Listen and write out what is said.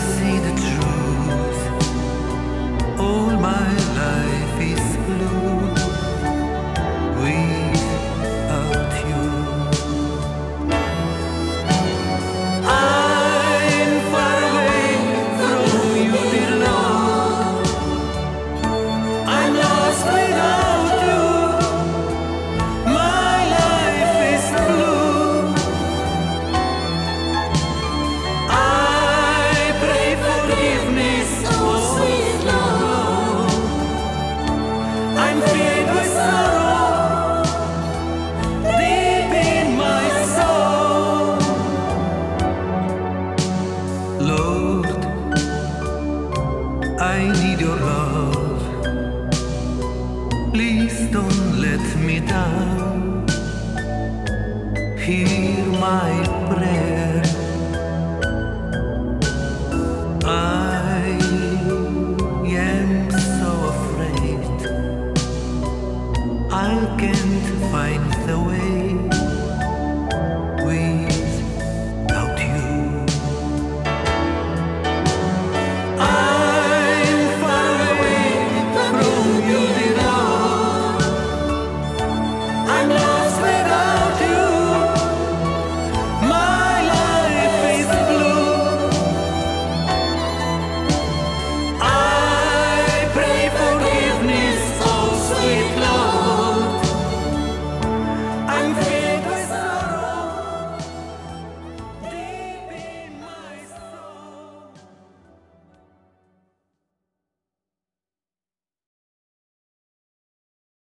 see the truth. Lord, I need your love. Please don't let me down. Hear my prayer. I am so afraid I can't find the way.